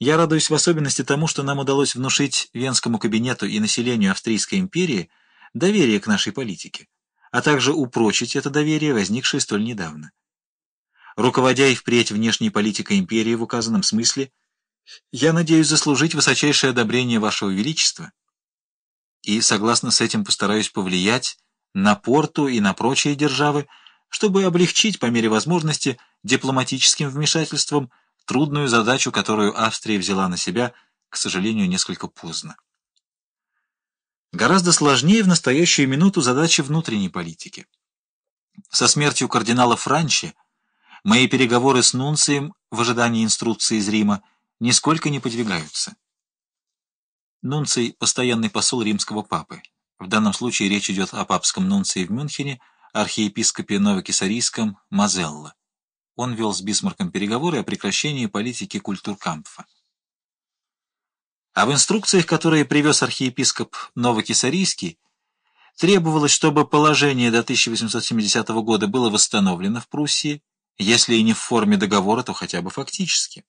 Я радуюсь в особенности тому, что нам удалось внушить Венскому кабинету и населению Австрийской империи доверие к нашей политике, а также упрочить это доверие, возникшее столь недавно. Руководя и впредь внешней политикой империи в указанном смысле, я надеюсь заслужить высочайшее одобрение Вашего Величества и, согласно с этим, постараюсь повлиять на Порту и на прочие державы, чтобы облегчить по мере возможности дипломатическим вмешательством трудную задачу, которую Австрия взяла на себя, к сожалению, несколько поздно. Гораздо сложнее в настоящую минуту задачи внутренней политики. Со смертью кардинала Франчи мои переговоры с Нунцием в ожидании инструкции из Рима нисколько не подвигаются. Нунций – постоянный посол римского папы. В данном случае речь идет о папском нунции в Мюнхене, архиепископе Новокисарийском Мазелло. Он вел с Бисмарком переговоры о прекращении политики культуркампфа. А в инструкциях, которые привез архиепископ Новокисарийский, требовалось, чтобы положение до 1870 года было восстановлено в Пруссии, если и не в форме договора, то хотя бы фактически.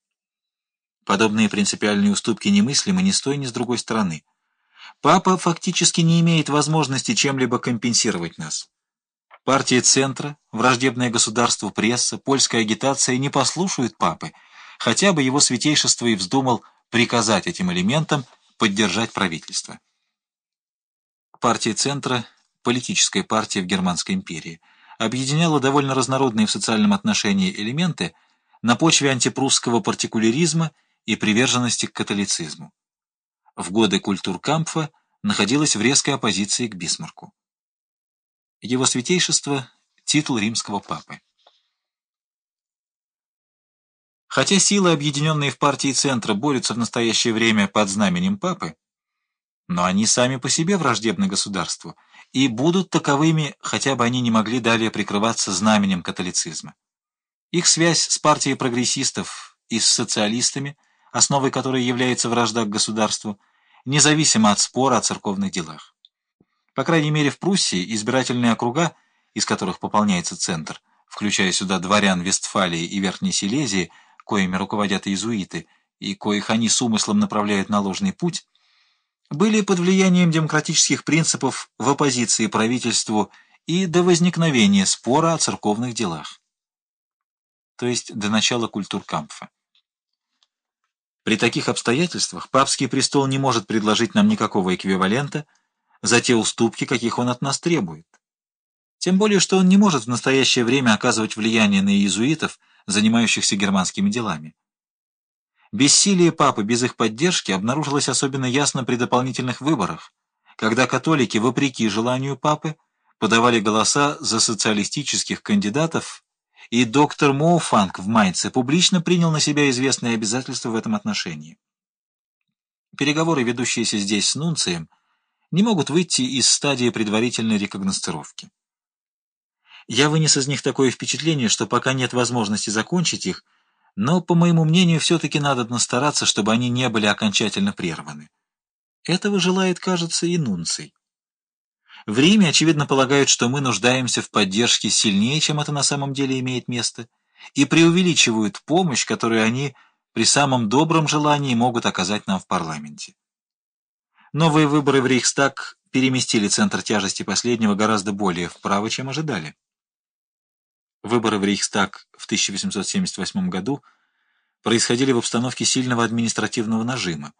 Подобные принципиальные уступки немыслимы ни с той, ни с другой стороны. Папа фактически не имеет возможности чем-либо компенсировать нас. Партия центра, враждебное государству пресса, польская агитация не послушают папы, хотя бы его святейшество и вздумал приказать этим элементам поддержать правительство. Партия центра, политическая партия в Германской империи, объединяла довольно разнородные в социальном отношении элементы на почве антипрусского партикуляризма и приверженности к католицизму. В годы культуркампфа находилась в резкой оппозиции к Бисмарку. Его святейшество – титул римского папы. Хотя силы, объединенные в партии Центра, борются в настоящее время под знаменем папы, но они сами по себе враждебны государству и будут таковыми, хотя бы они не могли далее прикрываться знаменем католицизма. Их связь с партией прогрессистов и с социалистами – основой которой является вражда к государству, независимо от спора о церковных делах. По крайней мере, в Пруссии избирательные округа, из которых пополняется центр, включая сюда дворян Вестфалии и Верхней Силезии, коими руководят иезуиты, и коих они с умыслом направляют на ложный путь, были под влиянием демократических принципов в оппозиции правительству и до возникновения спора о церковных делах, то есть до начала культуркампфа. При таких обстоятельствах папский престол не может предложить нам никакого эквивалента за те уступки, каких он от нас требует. Тем более, что он не может в настоящее время оказывать влияние на иезуитов, занимающихся германскими делами. Бессилие папы без их поддержки обнаружилось особенно ясно при дополнительных выборах, когда католики, вопреки желанию папы, подавали голоса за социалистических кандидатов и доктор Моуфанг в Майнце публично принял на себя известные обязательства в этом отношении. Переговоры, ведущиеся здесь с Нунцием, не могут выйти из стадии предварительной рекогностировки. Я вынес из них такое впечатление, что пока нет возможности закончить их, но, по моему мнению, все-таки надо настараться, чтобы они не были окончательно прерваны. Этого желает, кажется, и Нунций. В Риме, очевидно, полагают, что мы нуждаемся в поддержке сильнее, чем это на самом деле имеет место, и преувеличивают помощь, которую они при самом добром желании могут оказать нам в парламенте. Новые выборы в Рейхстаг переместили центр тяжести последнего гораздо более вправо, чем ожидали. Выборы в Рейхстаг в 1878 году происходили в обстановке сильного административного нажима,